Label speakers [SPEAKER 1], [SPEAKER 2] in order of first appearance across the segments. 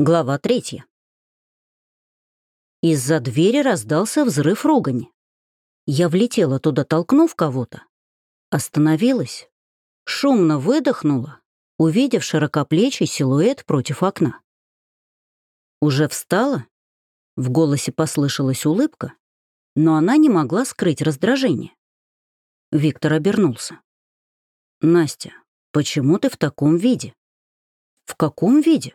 [SPEAKER 1] Глава третья. Из-за двери раздался взрыв ругани. Я влетела туда, толкнув кого-то. Остановилась, шумно выдохнула, увидев широкоплечий силуэт против окна. «Уже встала?» В голосе послышалась улыбка, но она не могла скрыть раздражение. Виктор обернулся. «Настя, почему ты в таком виде?» «В каком виде?»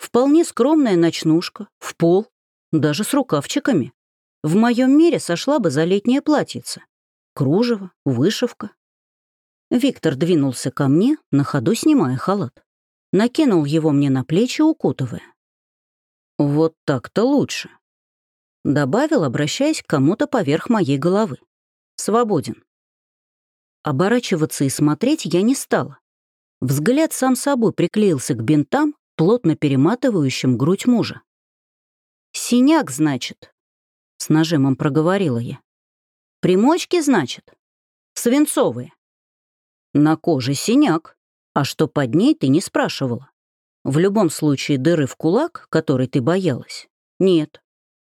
[SPEAKER 1] Вполне скромная ночнушка, в пол, даже с рукавчиками. В моем мире сошла бы за летнее платьице. Кружево, вышивка. Виктор двинулся ко мне, на ходу снимая халат. Накинул его мне на плечи, укутывая. «Вот так-то лучше», — добавил, обращаясь к кому-то поверх моей головы. «Свободен». Оборачиваться и смотреть я не стала. Взгляд сам собой приклеился к бинтам, плотно перематывающим грудь мужа. «Синяк, значит?» — с нажимом проговорила я. «Примочки, значит? Свинцовые?» «На коже синяк, а что под ней, ты не спрашивала. В любом случае дыры в кулак, который ты боялась, нет.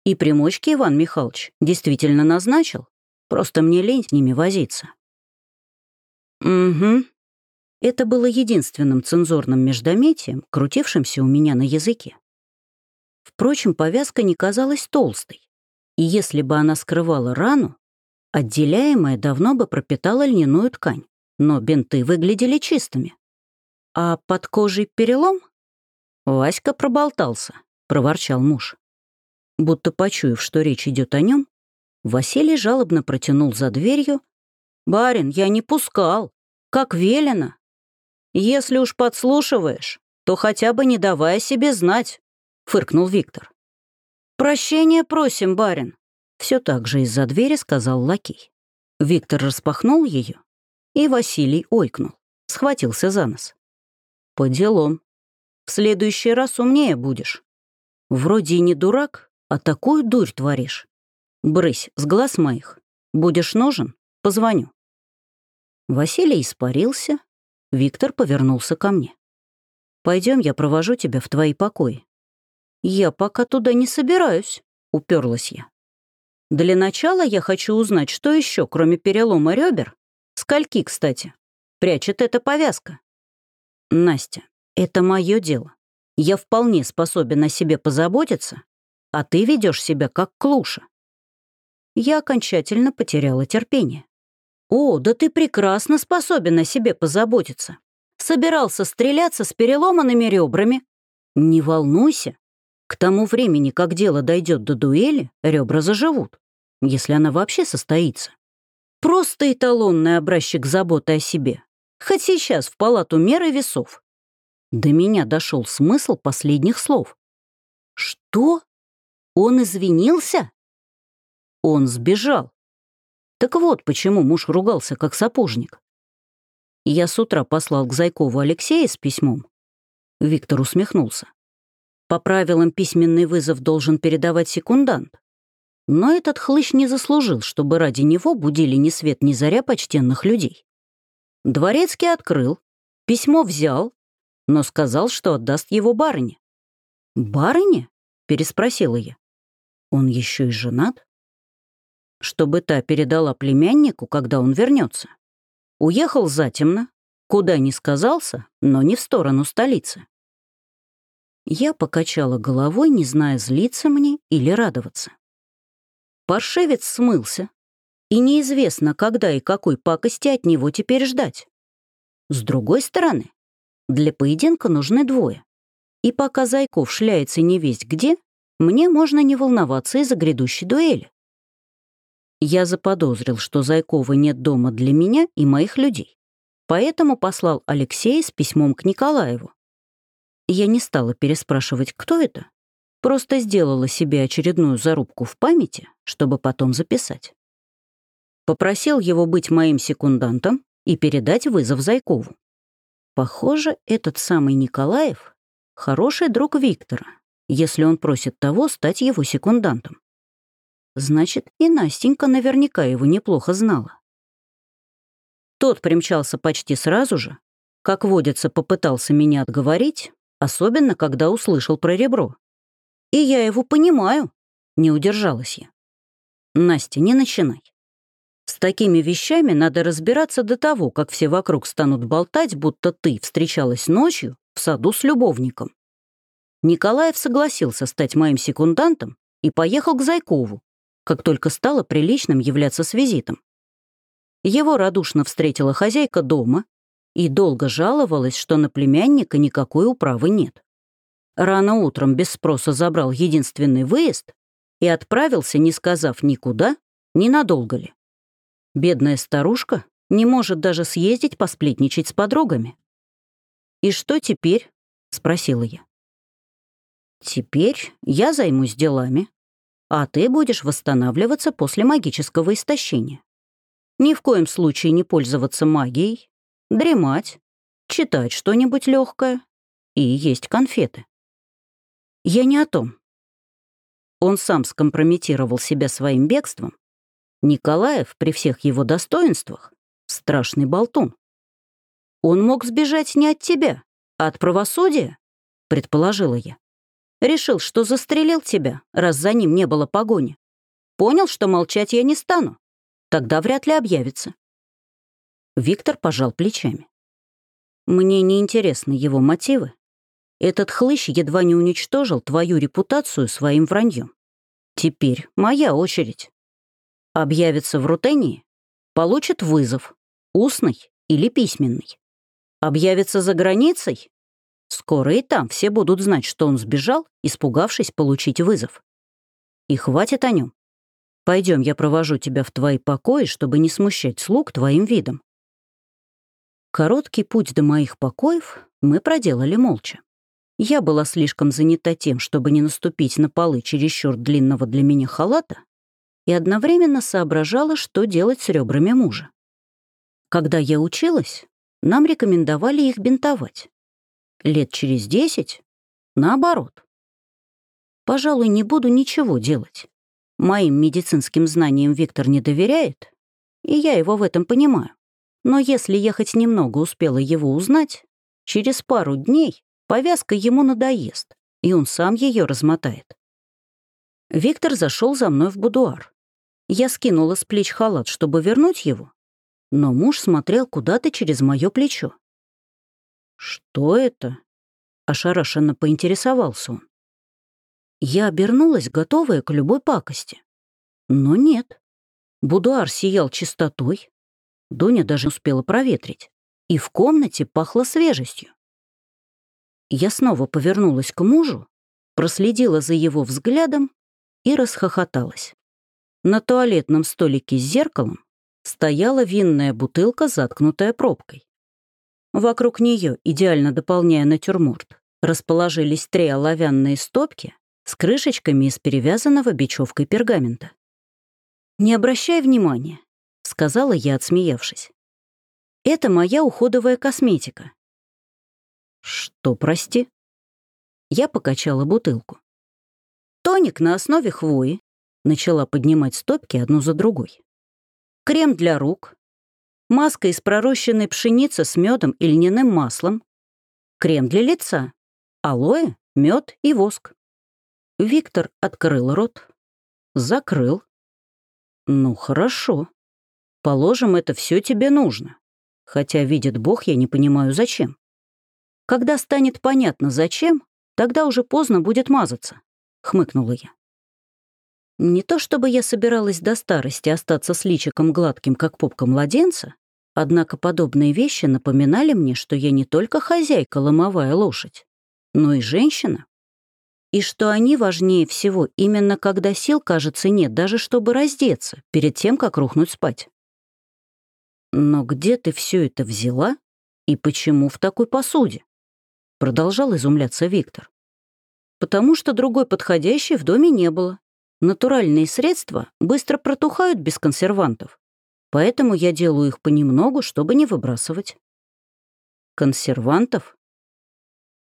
[SPEAKER 1] И примочки Иван Михайлович действительно назначил, просто мне лень с ними возиться». «Угу», это было единственным цензурным междометием, крутившимся у меня на языке. Впрочем, повязка не казалась толстой, и если бы она скрывала рану, отделяемая давно бы пропитала льняную ткань, но бинты выглядели чистыми. А под кожей перелом? Васька проболтался, проворчал муж. Будто почуяв, что речь идет о нем, Василий жалобно протянул за дверью. «Барин, я не пускал. Как велено. «Если уж подслушиваешь, то хотя бы не давай себе знать», — фыркнул Виктор. «Прощения просим, барин», — все так же из-за двери сказал лакей. Виктор распахнул ее, и Василий ойкнул, схватился за нос. «По делам. В следующий раз умнее будешь. Вроде и не дурак, а такую дурь творишь. Брысь с глаз моих. Будешь нужен — позвоню». Василий испарился, Виктор повернулся ко мне. Пойдем, я провожу тебя в твои покои. Я пока туда не собираюсь, уперлась я. Для начала я хочу узнать, что еще, кроме перелома ребер, скольки, кстати, прячет эта повязка. Настя, это мое дело. Я вполне способен о себе позаботиться, а ты ведешь себя как клуша. Я окончательно потеряла терпение. «О, да ты прекрасно способен о себе позаботиться. Собирался стреляться с переломанными ребрами. Не волнуйся. К тому времени, как дело дойдет до дуэли, ребра заживут, если она вообще состоится. Просто эталонный образчик заботы о себе. Хоть сейчас в палату меры весов. До меня дошел смысл последних слов. Что? Он извинился? Он сбежал. Так вот, почему муж ругался, как сапожник. Я с утра послал к Зайкову Алексея с письмом. Виктор усмехнулся. По правилам письменный вызов должен передавать секундант. Но этот хлыщ не заслужил, чтобы ради него будили ни свет ни заря почтенных людей. Дворецкий открыл, письмо взял, но сказал, что отдаст его барыне. «Барыне?» — переспросила я. «Он еще и женат?» Чтобы та передала племяннику, когда он вернется. Уехал затемно, куда не сказался, но не в сторону столицы. Я покачала головой, не зная, злиться мне или радоваться. Паршевец смылся, и неизвестно, когда и какой пакости от него теперь ждать. С другой стороны, для поединка нужны двое. И пока Зайков шляется невесть где, мне можно не волноваться из-за грядущей дуэли. Я заподозрил, что Зайкова нет дома для меня и моих людей. Поэтому послал Алексея с письмом к Николаеву. Я не стала переспрашивать, кто это, просто сделала себе очередную зарубку в памяти, чтобы потом записать. Попросил его быть моим секундантом и передать вызов Зайкову. Похоже, этот самый Николаев — хороший друг Виктора, если он просит того стать его секундантом. Значит, и Настенька наверняка его неплохо знала. Тот примчался почти сразу же, как водится, попытался меня отговорить, особенно когда услышал про ребро. И я его понимаю, не удержалась я. Настя, не начинай. С такими вещами надо разбираться до того, как все вокруг станут болтать, будто ты встречалась ночью в саду с любовником. Николаев согласился стать моим секундантом и поехал к Зайкову, как только стало приличным являться с визитом. Его радушно встретила хозяйка дома и долго жаловалась, что на племянника никакой управы нет. Рано утром без спроса забрал единственный выезд и отправился, не сказав никуда, ни надолго ли. Бедная старушка не может даже съездить посплетничать с подругами. «И что теперь?» — спросила я. «Теперь я займусь делами, а ты будешь восстанавливаться после магического истощения. Ни в коем случае не пользоваться магией, дремать, читать что-нибудь легкое и есть конфеты. Я не о том. Он сам скомпрометировал себя своим бегством. Николаев при всех его достоинствах — страшный болтун. Он мог сбежать не от тебя, а от правосудия, предположила я. Решил, что застрелил тебя, раз за ним не было погони. Понял, что молчать я не стану. Тогда вряд ли объявится. Виктор пожал плечами. Мне не интересны его мотивы, этот хлыщ едва не уничтожил твою репутацию своим враньем. Теперь моя очередь. Объявится в Рутении, получит вызов, устный или письменный. Объявится за границей, скоро и там все будут знать, что он сбежал, испугавшись получить вызов. И хватит о нем. Пойдем, я провожу тебя в твои покои, чтобы не смущать слуг твоим видом. Короткий путь до моих покоев мы проделали молча. Я была слишком занята тем, чтобы не наступить на полы чересчур длинного для меня халата, и одновременно соображала, что делать с ребрами мужа. Когда я училась, нам рекомендовали их бинтовать. Лет через десять — наоборот. Пожалуй, не буду ничего делать. Моим медицинским знаниям Виктор не доверяет, и я его в этом понимаю. Но если я хоть немного успела его узнать, через пару дней Повязка ему надоест, и он сам ее размотает. Виктор зашел за мной в будуар. Я скинула с плеч халат, чтобы вернуть его, но муж смотрел куда-то через мое плечо. «Что это?» — ошарашенно поинтересовался он. Я обернулась, готовая к любой пакости. Но нет. Будуар сиял чистотой, Дуня даже успела проветрить, и в комнате пахло свежестью. Я снова повернулась к мужу, проследила за его взглядом и расхохоталась. На туалетном столике с зеркалом стояла винная бутылка, заткнутая пробкой. Вокруг нее, идеально дополняя натюрморт, расположились три оловянные стопки с крышечками из перевязанного бечевкой пергамента. «Не обращай внимания», — сказала я, отсмеявшись. «Это моя уходовая косметика. «Что, прости?» Я покачала бутылку. «Тоник на основе хвои», начала поднимать стопки одну за другой. «Крем для рук, маска из пророщенной пшеницы с медом и льняным маслом, крем для лица, алоэ, мед и воск». Виктор открыл рот, закрыл. «Ну, хорошо. Положим, это все тебе нужно. Хотя, видит Бог, я не понимаю, зачем. Когда станет понятно, зачем, тогда уже поздно будет мазаться», — хмыкнула я. Не то чтобы я собиралась до старости остаться с личиком гладким, как попка младенца, однако подобные вещи напоминали мне, что я не только хозяйка ломовая лошадь, но и женщина. И что они важнее всего именно когда сил, кажется, нет, даже чтобы раздеться перед тем, как рухнуть спать. Но где ты все это взяла и почему в такой посуде? Продолжал изумляться Виктор. Потому что другой подходящей в доме не было. Натуральные средства быстро протухают без консервантов. Поэтому я делаю их понемногу, чтобы не выбрасывать. Консервантов?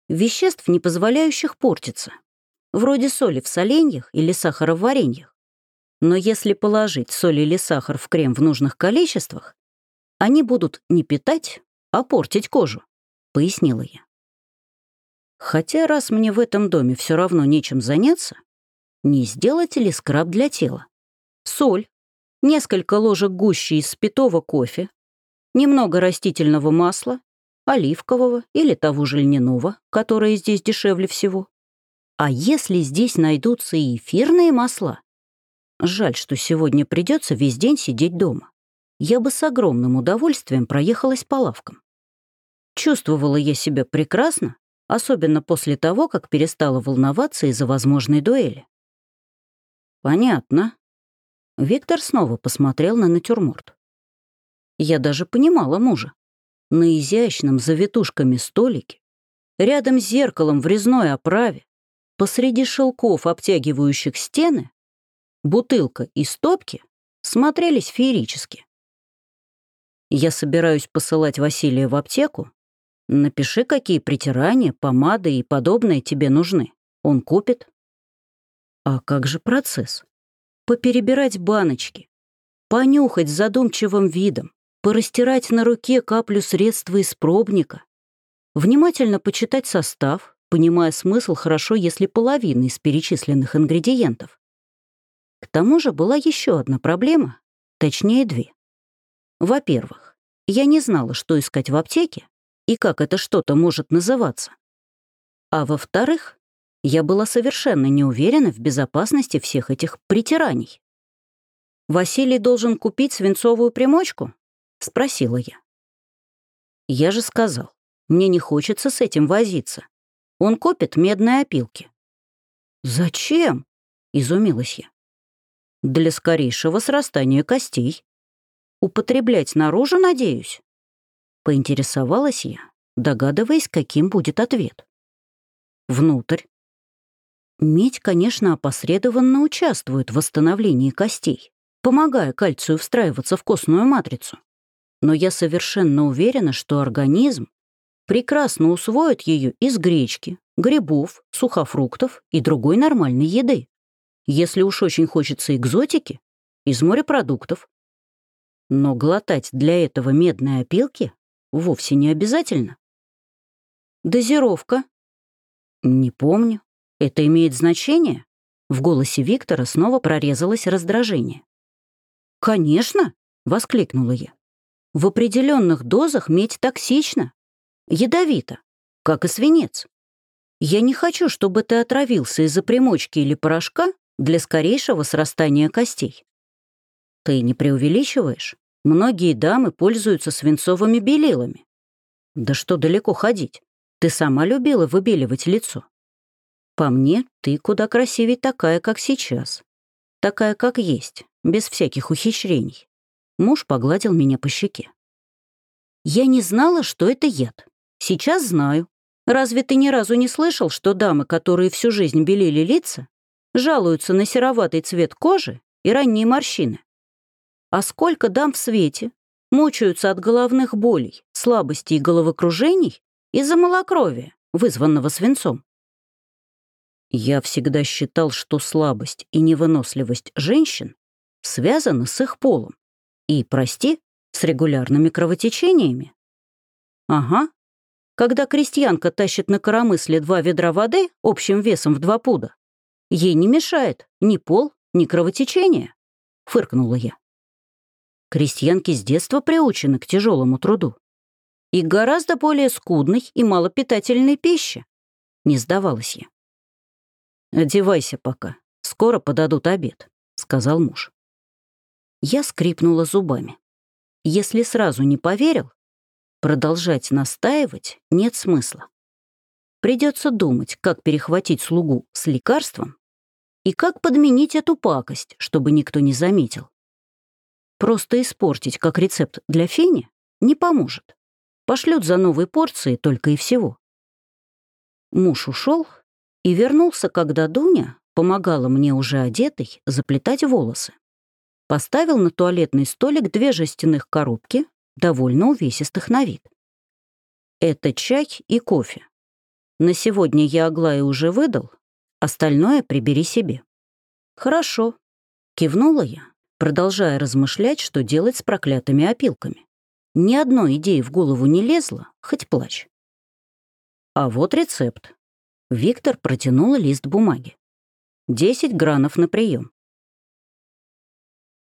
[SPEAKER 1] Веществ, не позволяющих портиться. Вроде соли в соленьях или сахара в вареньях. Но если положить соль или сахар в крем в нужных количествах, они будут не питать, а портить кожу, пояснила я. Хотя раз мне в этом доме все равно нечем заняться, не сделать ли скраб для тела? Соль, несколько ложек гущи из спитого кофе, немного растительного масла, оливкового или того же льняного, которое здесь дешевле всего. А если здесь найдутся и эфирные масла? Жаль, что сегодня придется весь день сидеть дома. Я бы с огромным удовольствием проехалась по лавкам. Чувствовала я себя прекрасно, особенно после того, как перестала волноваться из-за возможной дуэли. «Понятно». Виктор снова посмотрел на натюрморт. Я даже понимала мужа. На изящном завитушками столике, рядом с зеркалом в резной оправе, посреди шелков, обтягивающих стены, бутылка и стопки смотрелись феерически. Я собираюсь посылать Василия в аптеку. Напиши, какие притирания, помады и подобное тебе нужны. Он купит. А как же процесс? Поперебирать баночки, понюхать с задумчивым видом, порастирать на руке каплю средства из пробника, внимательно почитать состав, понимая смысл хорошо, если половина из перечисленных ингредиентов. К тому же была еще одна проблема, точнее две. Во-первых, я не знала, что искать в аптеке и как это что-то может называться. А во-вторых, я была совершенно не уверена в безопасности всех этих притираний. Василий должен купить свинцовую примочку? — спросила я. Я же сказал, мне не хочется с этим возиться. Он купит медные опилки. «Зачем?» — изумилась я. «Для скорейшего срастания костей. Употреблять наружу, надеюсь?» Поинтересовалась я, догадываясь, каким будет ответ. «Внутрь». Медь, конечно, опосредованно участвует в восстановлении костей, помогая кальцию встраиваться в костную матрицу но я совершенно уверена, что организм прекрасно усвоит ее из гречки, грибов, сухофруктов и другой нормальной еды. Если уж очень хочется экзотики, из морепродуктов. Но глотать для этого медные опилки вовсе не обязательно. Дозировка? Не помню. Это имеет значение? В голосе Виктора снова прорезалось раздражение. «Конечно!» — воскликнула я. В определенных дозах медь токсична, ядовита, как и свинец. Я не хочу, чтобы ты отравился из-за примочки или порошка для скорейшего срастания костей. Ты не преувеличиваешь? Многие дамы пользуются свинцовыми белилами. Да что далеко ходить? Ты сама любила выбеливать лицо. По мне, ты куда красивее такая, как сейчас. Такая, как есть, без всяких ухищрений. Муж погладил меня по щеке. «Я не знала, что это яд. Сейчас знаю. Разве ты ни разу не слышал, что дамы, которые всю жизнь белили лица, жалуются на сероватый цвет кожи и ранние морщины? А сколько дам в свете мучаются от головных болей, слабости и головокружений из-за малокровия, вызванного свинцом? Я всегда считал, что слабость и невыносливость женщин связаны с их полом. И, прости, с регулярными кровотечениями. Ага. Когда крестьянка тащит на коромысле два ведра воды общим весом в два пуда, ей не мешает ни пол, ни кровотечение, фыркнула я. Крестьянки с детства приучены к тяжелому труду и гораздо более скудной и малопитательной пище. Не сдавалась я. «Одевайся пока, скоро подадут обед», — сказал муж. Я скрипнула зубами. Если сразу не поверил, продолжать настаивать нет смысла. Придется думать, как перехватить слугу с лекарством и как подменить эту пакость, чтобы никто не заметил. Просто испортить как рецепт для фени не поможет. Пошлют за новые порции только и всего. Муж ушел и вернулся, когда Дуня помогала мне уже одетой заплетать волосы поставил на туалетный столик две жестяных коробки, довольно увесистых на вид. Это чай и кофе. На сегодня я Аглае уже выдал, остальное прибери себе. Хорошо, кивнула я, продолжая размышлять, что делать с проклятыми опилками. Ни одной идеи в голову не лезло, хоть плачь. А вот рецепт, Виктор протянул лист бумаги. «Десять гранов на прием.